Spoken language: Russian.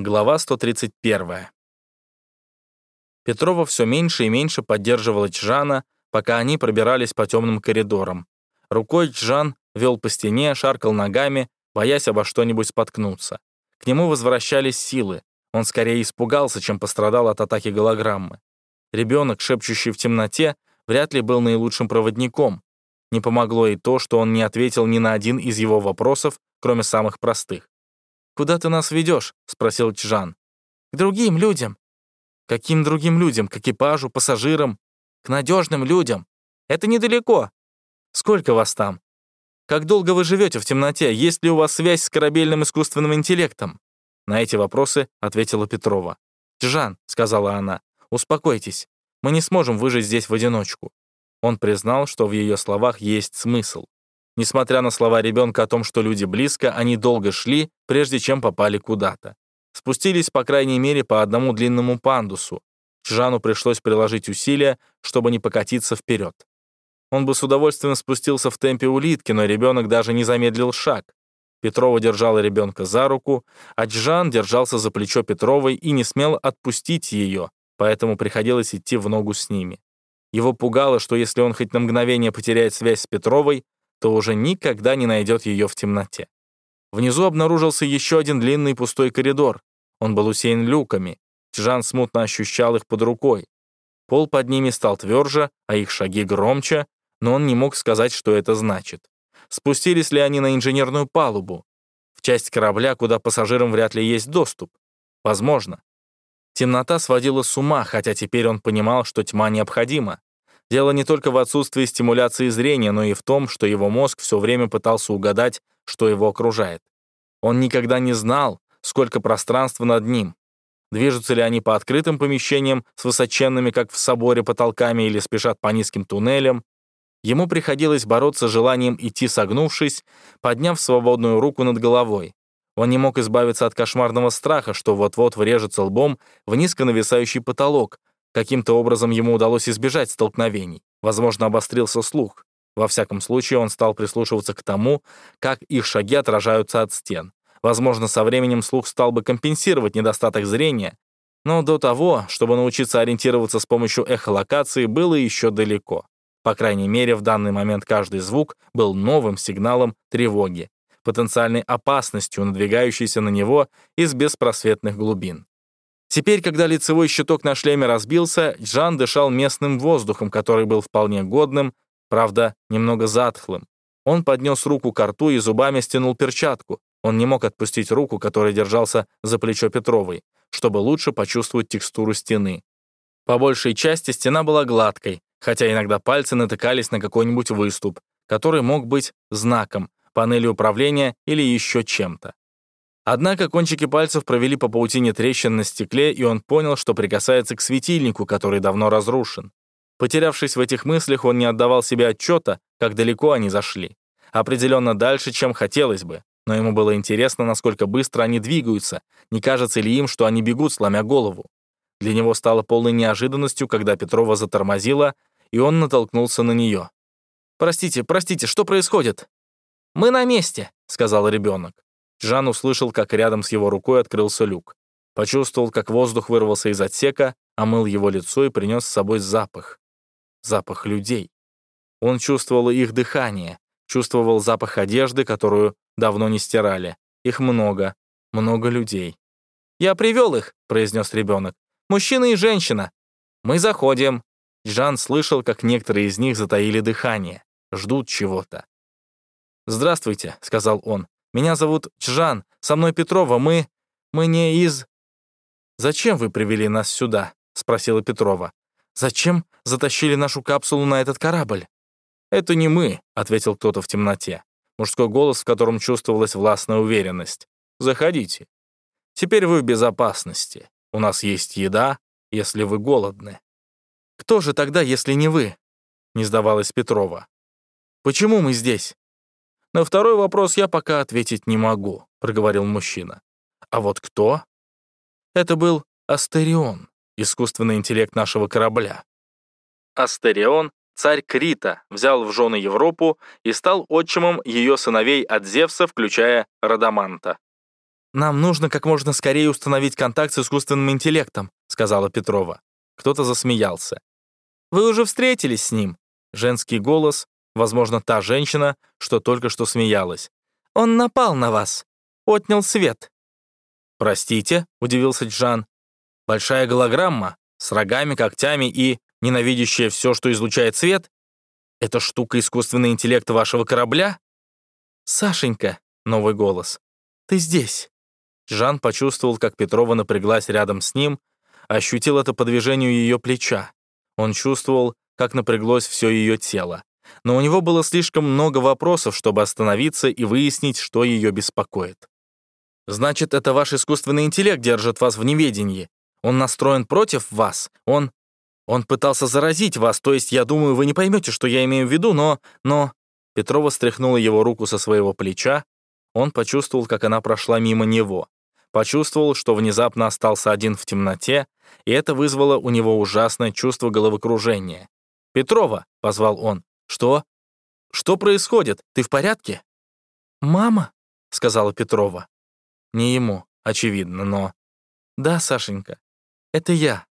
Глава 131. Петрова все меньше и меньше поддерживала Чжана, пока они пробирались по темным коридорам. Рукой Чжан вел по стене, шаркал ногами, боясь обо что-нибудь споткнуться. К нему возвращались силы. Он скорее испугался, чем пострадал от атаки голограммы. Ребенок, шепчущий в темноте, вряд ли был наилучшим проводником. Не помогло и то, что он не ответил ни на один из его вопросов, кроме самых простых. «Куда ты нас ведешь?» — спросил Чжан. «К другим людям». «Каким другим людям? К экипажу, пассажирам?» «К надежным людям. Это недалеко». «Сколько вас там?» «Как долго вы живете в темноте? Есть ли у вас связь с корабельным искусственным интеллектом?» На эти вопросы ответила Петрова. «Чжан», — сказала она, — «успокойтесь. Мы не сможем выжить здесь в одиночку». Он признал, что в ее словах есть смысл. Несмотря на слова ребенка о том, что люди близко, они долго шли, прежде чем попали куда-то. Спустились, по крайней мере, по одному длинному пандусу. Чжану пришлось приложить усилия, чтобы не покатиться вперед. Он бы с удовольствием спустился в темпе улитки, но ребенок даже не замедлил шаг. Петрова держала ребенка за руку, а Джан держался за плечо Петровой и не смел отпустить ее, поэтому приходилось идти в ногу с ними. Его пугало, что если он хоть на мгновение потеряет связь с Петровой, то уже никогда не найдет ее в темноте. Внизу обнаружился еще один длинный пустой коридор. Он был усеян люками. Чжан смутно ощущал их под рукой. Пол под ними стал тверже, а их шаги громче, но он не мог сказать, что это значит. Спустились ли они на инженерную палубу? В часть корабля, куда пассажирам вряд ли есть доступ? Возможно. Темнота сводила с ума, хотя теперь он понимал, что тьма необходима. Дело не только в отсутствии стимуляции зрения, но и в том, что его мозг все время пытался угадать, что его окружает. Он никогда не знал, сколько пространства над ним. Движутся ли они по открытым помещениям с высоченными, как в соборе, потолками или спешат по низким туннелям. Ему приходилось бороться с желанием идти согнувшись, подняв свободную руку над головой. Он не мог избавиться от кошмарного страха, что вот-вот врежется лбом в низко нависающий потолок, Каким-то образом ему удалось избежать столкновений. Возможно, обострился слух. Во всяком случае, он стал прислушиваться к тому, как их шаги отражаются от стен. Возможно, со временем слух стал бы компенсировать недостаток зрения, но до того, чтобы научиться ориентироваться с помощью эхолокации, было еще далеко. По крайней мере, в данный момент каждый звук был новым сигналом тревоги, потенциальной опасностью, надвигающейся на него из беспросветных глубин. Теперь, когда лицевой щиток на шлеме разбился, Джан дышал местным воздухом, который был вполне годным, правда, немного затхлым. Он поднес руку к рту и зубами стянул перчатку. Он не мог отпустить руку, которая держался за плечо Петровой, чтобы лучше почувствовать текстуру стены. По большей части стена была гладкой, хотя иногда пальцы натыкались на какой-нибудь выступ, который мог быть знаком, панелью управления или еще чем-то. Однако кончики пальцев провели по паутине трещин на стекле, и он понял, что прикасается к светильнику, который давно разрушен. Потерявшись в этих мыслях, он не отдавал себе отчета, как далеко они зашли. Определенно дальше, чем хотелось бы. Но ему было интересно, насколько быстро они двигаются, не кажется ли им, что они бегут, сломя голову. Для него стало полной неожиданностью, когда Петрова затормозила, и он натолкнулся на нее. «Простите, простите, что происходит?» «Мы на месте», — сказал ребенок. Жан услышал, как рядом с его рукой открылся люк. Почувствовал, как воздух вырвался из отсека, омыл его лицо и принес с собой запах. Запах людей. Он чувствовал их дыхание, чувствовал запах одежды, которую давно не стирали. Их много, много людей. «Я привел их», — произнес ребенок. «Мужчина и женщина. Мы заходим». Жан слышал, как некоторые из них затаили дыхание, ждут чего-то. «Здравствуйте», — сказал он. Меня зовут Чжан, со мной Петрова, мы... мы не из...» «Зачем вы привели нас сюда?» — спросила Петрова. «Зачем затащили нашу капсулу на этот корабль?» «Это не мы», — ответил кто-то в темноте. Мужской голос, в котором чувствовалась властная уверенность. «Заходите. Теперь вы в безопасности. У нас есть еда, если вы голодны». «Кто же тогда, если не вы?» — не сдавалась Петрова. «Почему мы здесь?» «На второй вопрос я пока ответить не могу», — проговорил мужчина. «А вот кто?» Это был Астерион, искусственный интеллект нашего корабля. Астерион, царь Крита, взял в жены Европу и стал отчимом ее сыновей от Зевса, включая Радаманта. «Нам нужно как можно скорее установить контакт с искусственным интеллектом», сказала Петрова. Кто-то засмеялся. «Вы уже встретились с ним?» Женский голос, возможно, та женщина, что только что смеялась. «Он напал на вас, отнял свет». «Простите», — удивился Джан. «Большая голограмма с рогами, когтями и ненавидящая все, что излучает свет? Это штука искусственный интеллект вашего корабля?» «Сашенька», — новый голос, — «ты здесь». Жан почувствовал, как Петрова напряглась рядом с ним, ощутил это по движению ее плеча. Он чувствовал, как напряглось все ее тело. Но у него было слишком много вопросов, чтобы остановиться и выяснить, что ее беспокоит. «Значит, это ваш искусственный интеллект держит вас в неведении. Он настроен против вас. Он... Он пытался заразить вас, то есть, я думаю, вы не поймете, что я имею в виду, но... но...» Петрова стряхнула его руку со своего плеча. Он почувствовал, как она прошла мимо него почувствовал, что внезапно остался один в темноте, и это вызвало у него ужасное чувство головокружения. «Петрова!» — позвал он. «Что? Что происходит? Ты в порядке?» «Мама?» — сказала Петрова. Не ему, очевидно, но... «Да, Сашенька, это я».